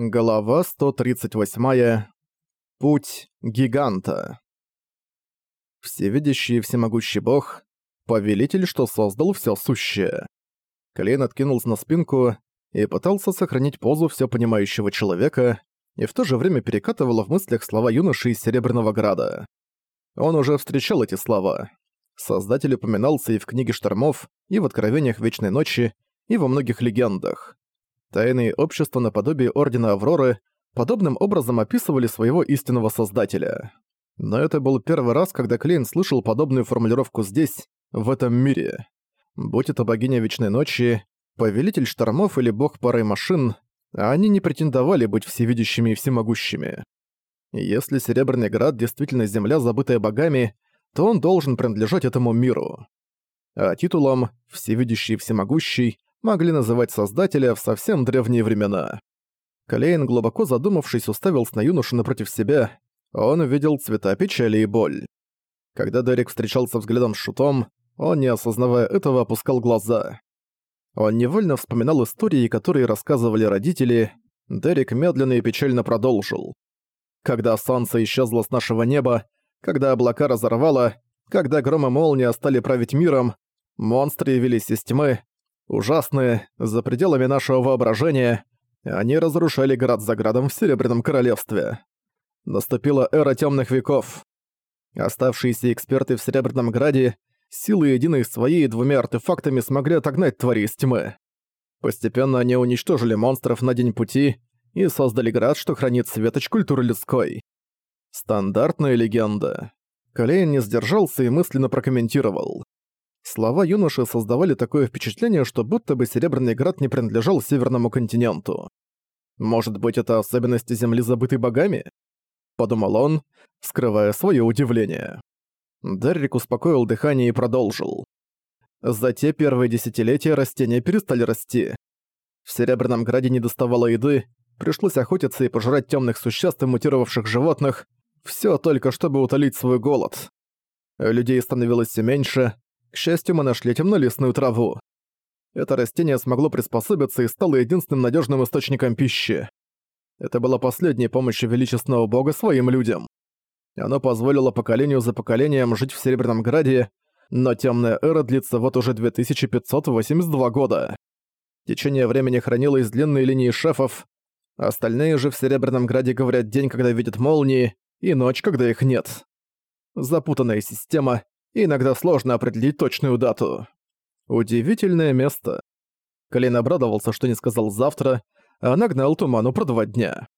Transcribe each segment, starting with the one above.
Глава 138. Путь гиганта. Всевидящий и всемогущий бог, повелитель, что создал все сущее. Клейн откинулся на спинку и пытался сохранить позу все понимающего человека, и в то же время перекатывало в мыслях слова юноши из Серебряного Града. Он уже встречал эти слова. Создатель упоминался и в книге Штормов, и в Откровениях Вечной Ночи, и во многих легендах. Тайные общества наподобие Ордена Авроры подобным образом описывали своего истинного создателя. Но это был первый раз, когда Клейн слышал подобную формулировку здесь, в этом мире. Будь это богиня Вечной Ночи, повелитель штормов или бог пары машин, они не претендовали быть всевидящими и всемогущими. Если Серебряный Град действительно земля, забытая богами, то он должен принадлежать этому миру. А титулом «Всевидящий и всемогущий» могли называть Создателя в совсем древние времена. Калейн, глубоко задумавшись, уставился на юношу напротив себя. Он увидел цвета печали и боль. Когда Дерек встречался взглядом с Шутом, он, не осознавая этого, опускал глаза. Он невольно вспоминал истории, которые рассказывали родители. Дерек медленно и печально продолжил. Когда солнце исчезло с нашего неба, когда облака разорвало, когда гром и молния стали править миром, монстры явились из тьмы, Ужасные, за пределами нашего воображения, они разрушали град за градом в Серебряном Королевстве. Наступила эра темных веков. Оставшиеся эксперты в Серебряном Граде силы единой своей двумя артефактами смогли отогнать твари из тьмы. Постепенно они уничтожили монстров на день пути и создали град, что хранит светоч культуры людской. Стандартная легенда. Калейн не сдержался и мысленно прокомментировал. Слова юноши создавали такое впечатление, что будто бы Серебряный Град не принадлежал Северному континенту. Может быть, это особенности Земли, забытой богами? Подумал он, скрывая свое удивление. Деррик успокоил дыхание и продолжил. За те первые десятилетия растения перестали расти. В Серебряном Граде не доставало еды, пришлось охотиться и пожрать темных существ и мутировавших животных, все только чтобы утолить свой голод. Людей становилось все меньше, к счастью, мы нашли темнолистную траву. Это растение смогло приспособиться и стало единственным надежным источником пищи. Это была последняя помощь величественного бога своим людям. Оно позволило поколению за поколением жить в Серебряном Граде, но темная эра длится вот уже 2582 года. Течение времени хранилось длинной линии шефов, остальные же в Серебряном Граде говорят день, когда видят молнии, и ночь, когда их нет. Запутанная система, и иногда сложно определить точную дату. Удивительное место. Колин обрадовался, что не сказал завтра, а нагнал туману про два дня.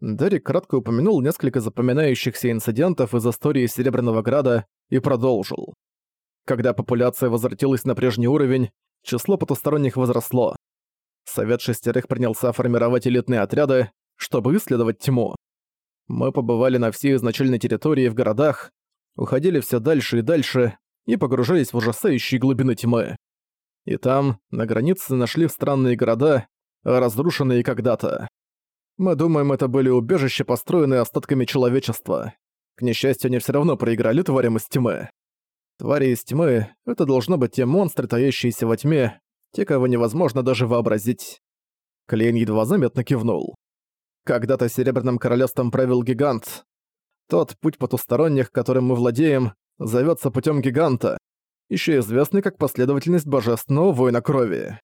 Дерек кратко упомянул несколько запоминающихся инцидентов из истории Серебряного Града и продолжил. Когда популяция возвратилась на прежний уровень, число потусторонних возросло. Совет шестерых принялся формировать элитные отряды, чтобы исследовать тьму. Мы побывали на всей изначальной территории в городах, уходили все дальше и дальше и погружались в ужасающие глубины тьмы. И там, на границе, нашли странные города, разрушенные когда-то. Мы думаем, это были убежища, построенные остатками человечества. К несчастью, они все равно проиграли тварям из тьмы. Твари из тьмы — это должно быть те монстры, таящиеся во тьме, те, кого невозможно даже вообразить. Клейн едва заметно кивнул. Когда-то Серебряным Королевством правил гигант, тот путь потусторонних, которым мы владеем, зовется путем гиганта, еще известный как последовательность божественного воина крови.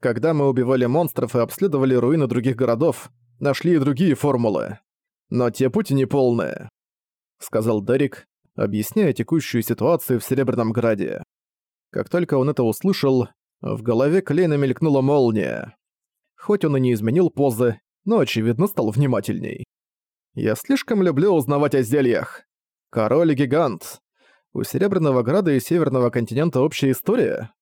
Когда мы убивали монстров и обследовали руины других городов, нашли и другие формулы. Но те пути неполные», — сказал Дерек, объясняя текущую ситуацию в Серебряном Граде. Как только он это услышал, в голове Клейна мелькнула молния. Хоть он и не изменил позы, но, очевидно, стал внимательней. Я слишком люблю узнавать о зельях. Король и гигант. У Серебряного Града и Северного континента общая история.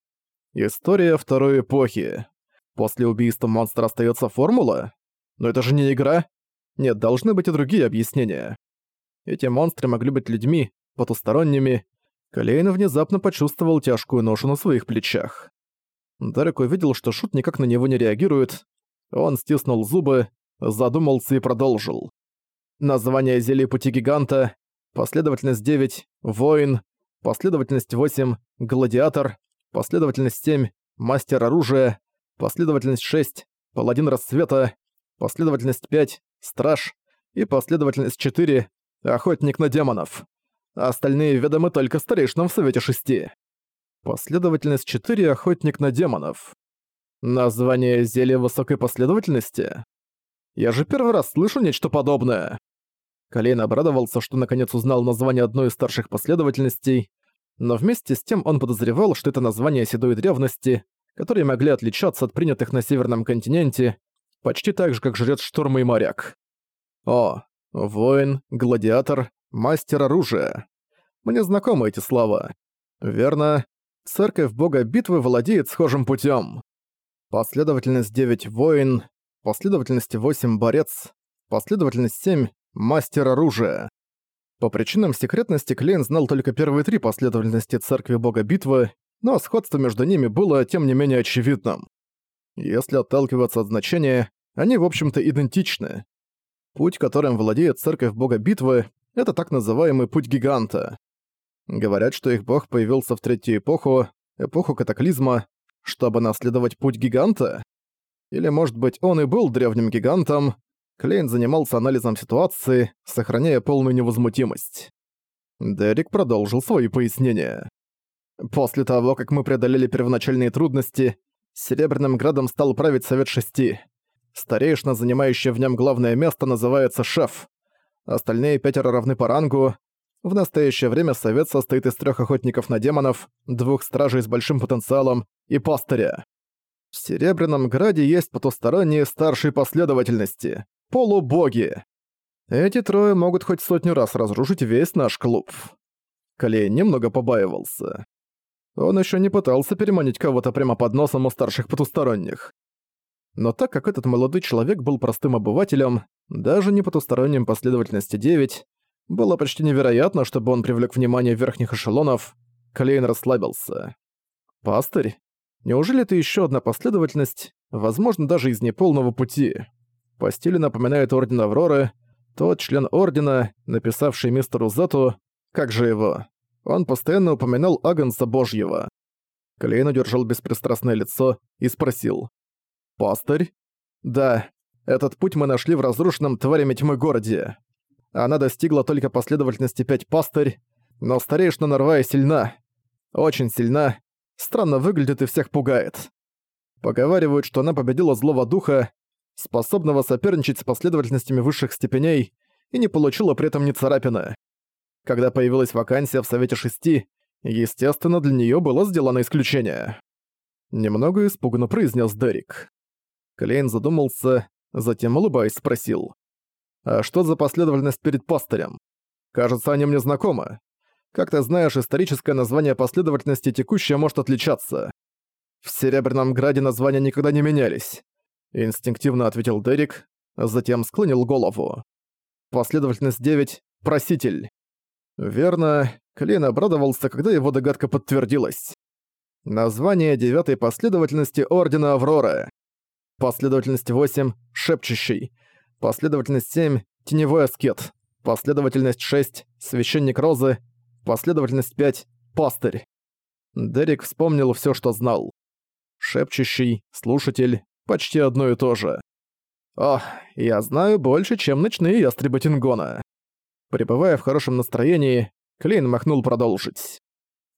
История второй эпохи. После убийства монстра остается формула? Но это же не игра. Нет, должны быть и другие объяснения. Эти монстры могли быть людьми, потусторонними. Калейн внезапно почувствовал тяжкую ношу на своих плечах. Дарек увидел, что Шут никак на него не реагирует. Он стиснул зубы, задумался и продолжил. Название зелий пути гиганта, последовательность 9 – воин, последовательность 8 – гладиатор, последовательность 7 – мастер оружия, последовательность 6 – паладин рассвета, последовательность 5 — страж и последовательность 4 — охотник на демонов. Остальные ведомы только старейшинам в Совете Шести. Последовательность 4 — охотник на демонов. Название зелья высокой последовательности? Я же первый раз слышу нечто подобное. Колейн обрадовался, что наконец узнал название одной из старших последовательностей, но вместе с тем он подозревал, что это название седой древности, которые могли отличаться от принятых на Северном континенте, почти так же, как жрец Шторма и Моряк. О, воин, гладиатор, мастер оружия. Мне знакомы эти слова. Верно, церковь бога битвы владеет схожим путем. Последовательность 9 воин, последовательность 8 борец, последовательность 7 мастер оружия. По причинам секретности Клейн знал только первые три последовательности церкви бога битвы, но сходство между ними было тем не менее очевидным. Если отталкиваться от значения, они в общем-то идентичны. Путь, которым владеет церковь бога битвы, это так называемый путь гиганта. Говорят, что их бог появился в третью эпоху, эпоху катаклизма, чтобы наследовать путь гиганта? Или, может быть, он и был древним гигантом, Клейн занимался анализом ситуации, сохраняя полную невозмутимость. Дерек продолжил свои пояснения. После того, как мы преодолели первоначальные трудности, Серебряным Градом стал править Совет Шести. Старейшина, занимающая в нем главное место, называется Шеф. Остальные пятеро равны по рангу. В настоящее время Совет состоит из трех охотников на демонов, двух стражей с большим потенциалом и пастыря. В Серебряном Граде есть потусторонние старшие последовательности полубоги. Эти трое могут хоть сотню раз разрушить весь наш клуб. Клей немного побаивался. Он еще не пытался переманить кого-то прямо под носом у старших потусторонних. Но так как этот молодой человек был простым обывателем, даже не потусторонним последовательности 9, было почти невероятно, чтобы он привлек внимание верхних эшелонов, Клейн расслабился. «Пастырь? Неужели это еще одна последовательность, возможно, даже из неполного пути?» По стилю напоминает Орден Авроры, тот член Ордена, написавший мистеру Зету, как же его, он постоянно упоминал Агнца Божьего. Клейн удержал беспристрастное лицо и спросил. «Пастырь?» «Да, этот путь мы нашли в разрушенном тварями тьмы городе. Она достигла только последовательности пять пастырь, но старейшина Нарвая сильна. Очень сильна. Странно выглядит и всех пугает. Поговаривают, что она победила злого духа способного соперничать с последовательностями высших степеней, и не получила при этом ни царапины. Когда появилась вакансия в Совете Шести, естественно, для неё было сделано исключение. Немного испуганно произнес Дерек. Клейн задумался, затем, улыбаясь, спросил. «А что за последовательность перед пастырем? Кажется, они мне знакомы. Как ты знаешь, историческое название последовательности текущее может отличаться. В Серебряном Граде названия никогда не менялись. Инстинктивно ответил Дерек, затем склонил голову. Последовательность 9 — проситель. Верно, Клейн обрадовался, когда его догадка подтвердилась. Название девятой последовательности Ордена Аврора. Последовательность 8 — шепчущий. Последовательность 7 — теневой аскет. Последовательность 6 — священник Розы. Последовательность 5 — пастырь. Дерек вспомнил все, что знал. Шепчущий, слушатель, Почти одно и то же. Ох, я знаю больше, чем ночные ястребы Тингона. Пребывая в хорошем настроении, Клейн махнул продолжить.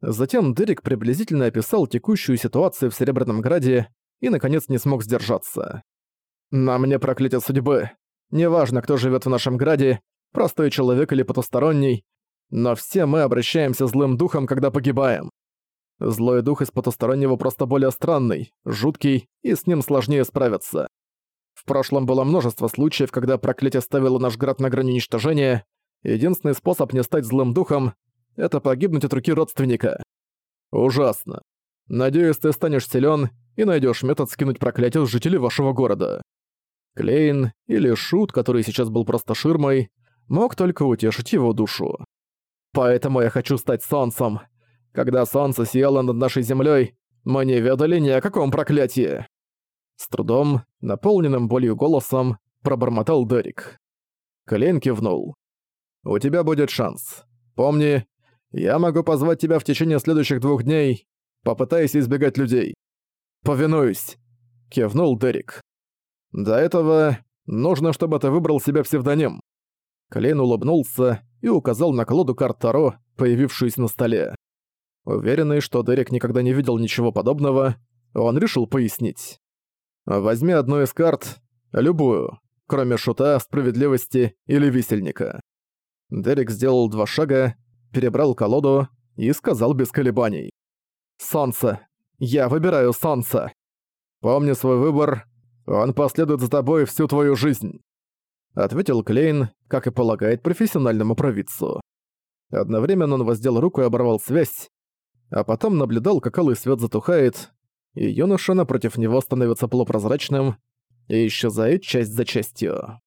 Затем Дерек приблизительно описал текущую ситуацию в Серебряном Граде и, наконец, не смог сдержаться. «На мне проклятие судьбы. Неважно, кто живет в нашем Граде, простой человек или потусторонний, но все мы обращаемся злым духом, когда погибаем. Злой дух из потустороннего просто более странный, жуткий, и с ним сложнее справиться. В прошлом было множество случаев, когда проклятие ставило наш град на грани уничтожения. Единственный способ не стать злым духом — это погибнуть от руки родственника. Ужасно. Надеюсь, ты станешь силен и найдешь метод скинуть проклятие с жителей вашего города. Клейн или Шут, который сейчас был просто ширмой, мог только утешить его душу. Поэтому я хочу стать солнцем. Когда солнце сияло над нашей землей, мы не ведали ни о каком проклятии. С трудом, наполненным болью голосом, пробормотал Дерек. Клейн кивнул. «У тебя будет шанс. Помни, я могу позвать тебя в течение следующих двух дней. Попытайся избегать людей». «Повинуюсь», — кивнул Дерек. «До этого Нужно, чтобы ты выбрал себе псевдоним». Клейн улыбнулся и указал на колоду карт Таро, появившуюся на столе. Уверенный, что Дерек никогда не видел ничего подобного, он решил пояснить. «Возьми одну из карт, любую, кроме шута, справедливости или висельника». Дерек сделал два шага, перебрал колоду и сказал без колебаний. «Солнце! Я выбираю солнце! Помни свой выбор, он последует за тобой всю твою жизнь!» Ответил Клейн, как и полагает профессиональному провидцу. Одновременно он воздел руку и оборвал связь, а потом наблюдал, как алый свет затухает, и юноша напротив него становится полупрозрачным и исчезает часть за частью.